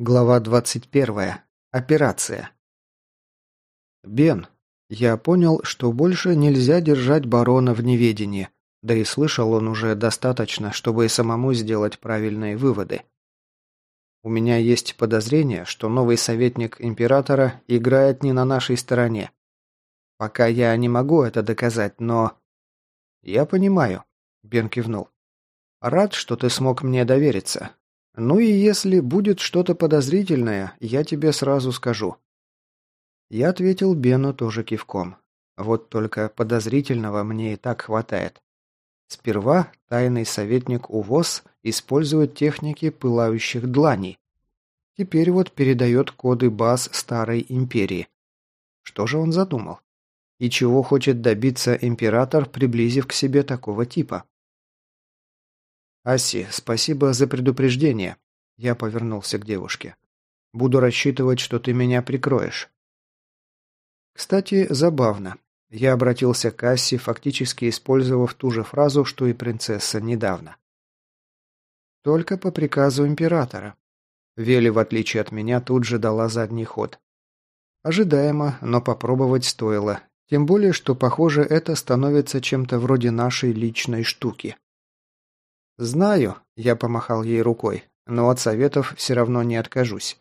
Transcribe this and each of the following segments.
Глава 21. Операция. Бен, я понял, что больше нельзя держать барона в неведении, да и слышал он уже достаточно, чтобы и самому сделать правильные выводы. У меня есть подозрение, что новый советник императора играет не на нашей стороне. Пока я не могу это доказать, но... Я понимаю, Бен кивнул. Рад, что ты смог мне довериться. Ну и если будет что-то подозрительное, я тебе сразу скажу. Я ответил Бену тоже кивком. Вот только подозрительного мне и так хватает. Сперва тайный советник УВОЗ использует техники пылающих дланей. Теперь вот передает коды баз Старой Империи. Что же он задумал? И чего хочет добиться Император, приблизив к себе такого типа? «Аси, спасибо за предупреждение». Я повернулся к девушке. «Буду рассчитывать, что ты меня прикроешь». Кстати, забавно. Я обратился к Асси, фактически использовав ту же фразу, что и принцесса недавно. Только по приказу императора. Вели, в отличие от меня, тут же дала задний ход. Ожидаемо, но попробовать стоило. Тем более, что, похоже, это становится чем-то вроде нашей личной штуки. «Знаю», – я помахал ей рукой, – «но от советов все равно не откажусь».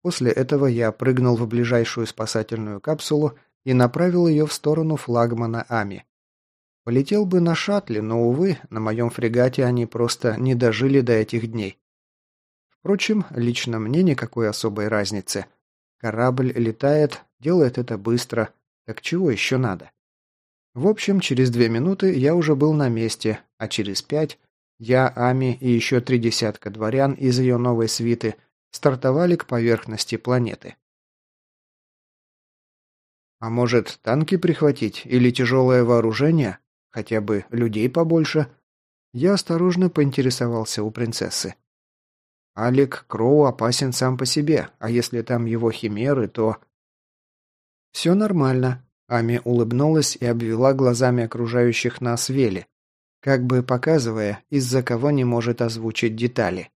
После этого я прыгнул в ближайшую спасательную капсулу и направил ее в сторону флагмана Ами. Полетел бы на шаттле, но, увы, на моем фрегате они просто не дожили до этих дней. Впрочем, лично мне никакой особой разницы. Корабль летает, делает это быстро, так чего еще надо? В общем, через две минуты я уже был на месте, а через пять я, Ами и еще три десятка дворян из ее новой свиты стартовали к поверхности планеты. А может, танки прихватить или тяжелое вооружение? Хотя бы людей побольше? Я осторожно поинтересовался у принцессы. Алик Кроу опасен сам по себе, а если там его химеры, то... «Все нормально», — Ами улыбнулась и обвела глазами окружающих нас Вели, как бы показывая, из-за кого не может озвучить детали.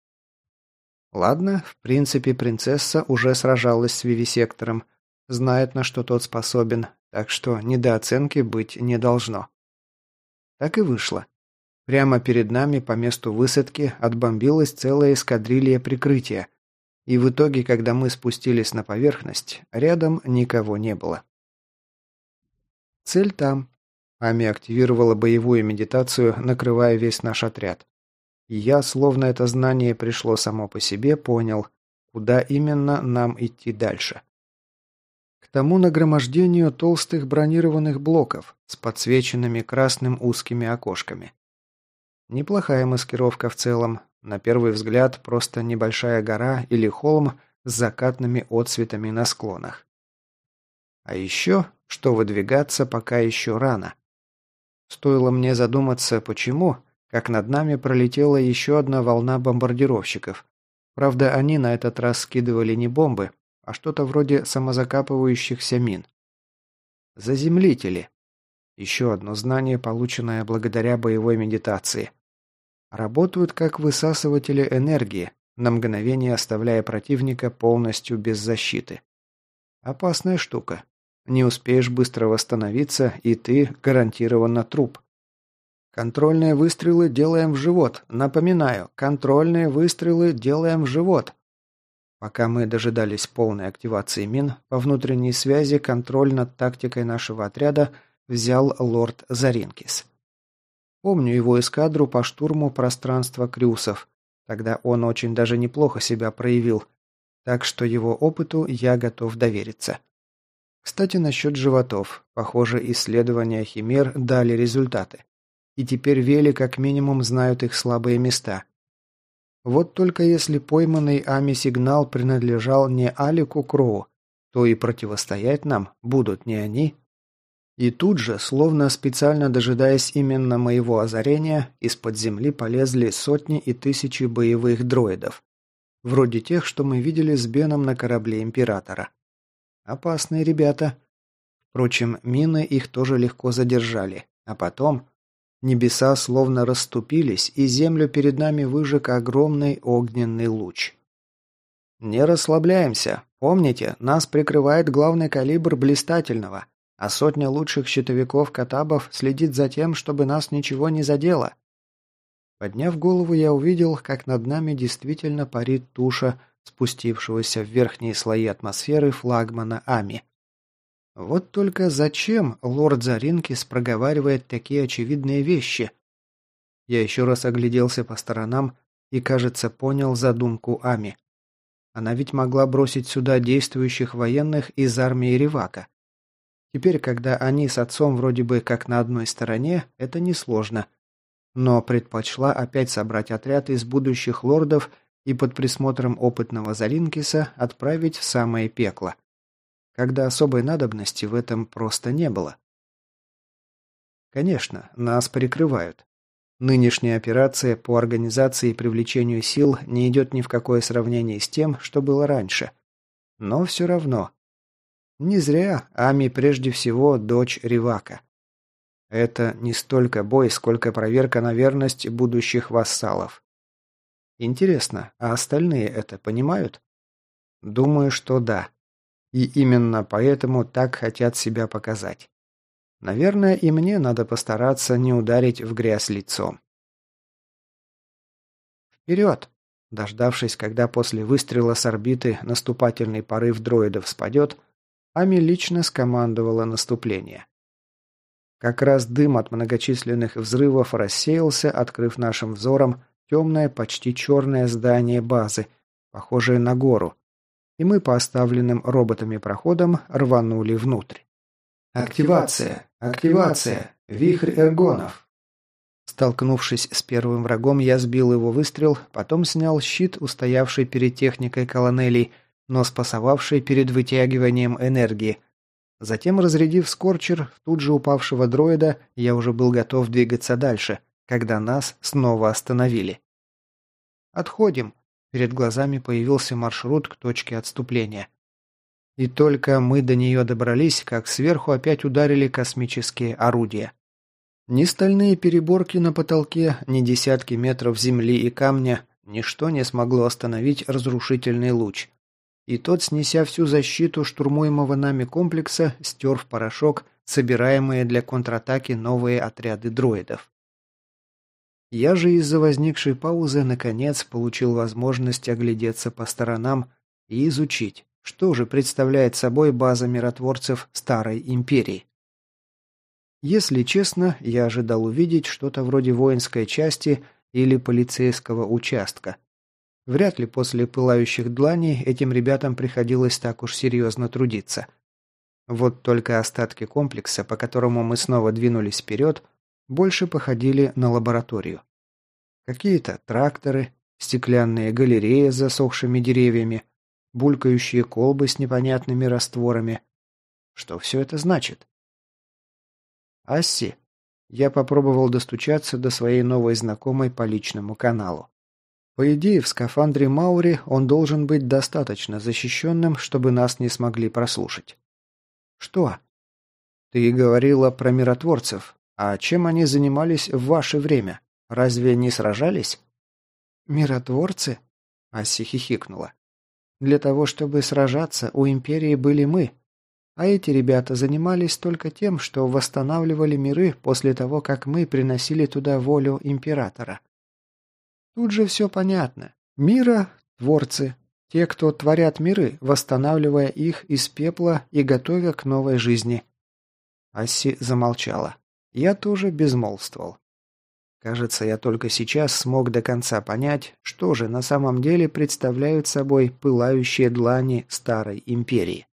Ладно, в принципе, принцесса уже сражалась с вивисектором, знает, на что тот способен, так что недооценки быть не должно. Так и вышло. Прямо перед нами по месту высадки отбомбилась целая эскадрилья прикрытия, и в итоге, когда мы спустились на поверхность, рядом никого не было. Цель там, Ами активировала боевую медитацию, накрывая весь наш отряд. И я, словно это знание пришло само по себе, понял, куда именно нам идти дальше. К тому нагромождению толстых бронированных блоков с подсвеченными красным узкими окошками. Неплохая маскировка в целом. На первый взгляд, просто небольшая гора или холм с закатными отсветами на склонах. А еще, что выдвигаться пока еще рано. Стоило мне задуматься, почему, как над нами пролетела еще одна волна бомбардировщиков. Правда, они на этот раз скидывали не бомбы, а что-то вроде самозакапывающихся мин. Заземлители. Еще одно знание, полученное благодаря боевой медитации. Работают как высасыватели энергии, на мгновение оставляя противника полностью без защиты. Опасная штука. Не успеешь быстро восстановиться, и ты гарантированно труп. Контрольные выстрелы делаем в живот. Напоминаю, контрольные выстрелы делаем в живот. Пока мы дожидались полной активации мин, по внутренней связи контроль над тактикой нашего отряда взял лорд Заринкис. Помню его эскадру по штурму пространства Крюсов. Тогда он очень даже неплохо себя проявил, так что его опыту я готов довериться. Кстати, насчет животов. Похоже, исследования химер дали результаты. И теперь Вели как минимум знают их слабые места. Вот только если пойманный Ами сигнал принадлежал не Алику Кроу, то и противостоять нам будут не они. И тут же, словно специально дожидаясь именно моего озарения, из-под земли полезли сотни и тысячи боевых дроидов. Вроде тех, что мы видели с Беном на корабле Императора. Опасные ребята. Впрочем, мины их тоже легко задержали. А потом... Небеса словно расступились, и землю перед нами выжег огромный огненный луч. «Не расслабляемся. Помните, нас прикрывает главный калибр блистательного, а сотня лучших щитовиков-катабов следит за тем, чтобы нас ничего не задело». Подняв голову, я увидел, как над нами действительно парит туша спустившегося в верхние слои атмосферы флагмана Ами. Вот только зачем лорд Заринкис проговаривает такие очевидные вещи? Я еще раз огляделся по сторонам и, кажется, понял задумку Ами. Она ведь могла бросить сюда действующих военных из армии Ревака. Теперь, когда они с отцом вроде бы как на одной стороне, это несложно. Но предпочла опять собрать отряд из будущих лордов и под присмотром опытного Заринкиса отправить в самое пекло когда особой надобности в этом просто не было. Конечно, нас прикрывают. Нынешняя операция по организации и привлечению сил не идет ни в какое сравнение с тем, что было раньше. Но все равно. Не зря Ами прежде всего дочь Ривака. Это не столько бой, сколько проверка на верность будущих вассалов. Интересно, а остальные это понимают? Думаю, что да. И именно поэтому так хотят себя показать. Наверное, и мне надо постараться не ударить в грязь лицом. «Вперед!» Дождавшись, когда после выстрела с орбиты наступательный порыв дроидов спадет, Ами лично скомандовала наступление. Как раз дым от многочисленных взрывов рассеялся, открыв нашим взором темное, почти черное здание базы, похожее на гору, и мы по оставленным роботами проходам рванули внутрь. «Активация! Активация! Вихрь эргонов!» Столкнувшись с первым врагом, я сбил его выстрел, потом снял щит, устоявший перед техникой колонелей, но спасовавший перед вытягиванием энергии. Затем, разрядив скорчер тут же упавшего дроида, я уже был готов двигаться дальше, когда нас снова остановили. «Отходим!» Перед глазами появился маршрут к точке отступления. И только мы до нее добрались, как сверху опять ударили космические орудия. Ни стальные переборки на потолке, ни десятки метров земли и камня, ничто не смогло остановить разрушительный луч. И тот, снеся всю защиту штурмуемого нами комплекса, стер в порошок собираемые для контратаки новые отряды дроидов. Я же из-за возникшей паузы наконец получил возможность оглядеться по сторонам и изучить, что же представляет собой база миротворцев Старой Империи. Если честно, я ожидал увидеть что-то вроде воинской части или полицейского участка. Вряд ли после пылающих дланей этим ребятам приходилось так уж серьезно трудиться. Вот только остатки комплекса, по которому мы снова двинулись вперед, больше походили на лабораторию. Какие-то тракторы, стеклянные галереи с засохшими деревьями, булькающие колбы с непонятными растворами. Что все это значит? Асси. Я попробовал достучаться до своей новой знакомой по личному каналу. По идее, в скафандре Маури он должен быть достаточно защищенным, чтобы нас не смогли прослушать. Что? Ты говорила про миротворцев. А чем они занимались в ваше время? Разве не сражались? Миротворцы? Асси хихикнула. Для того, чтобы сражаться, у Империи были мы. А эти ребята занимались только тем, что восстанавливали миры после того, как мы приносили туда волю Императора. Тут же все понятно. Мира – творцы. Те, кто творят миры, восстанавливая их из пепла и готовя к новой жизни. Асси замолчала. Я тоже безмолвствовал. Кажется, я только сейчас смог до конца понять, что же на самом деле представляют собой пылающие длани Старой Империи.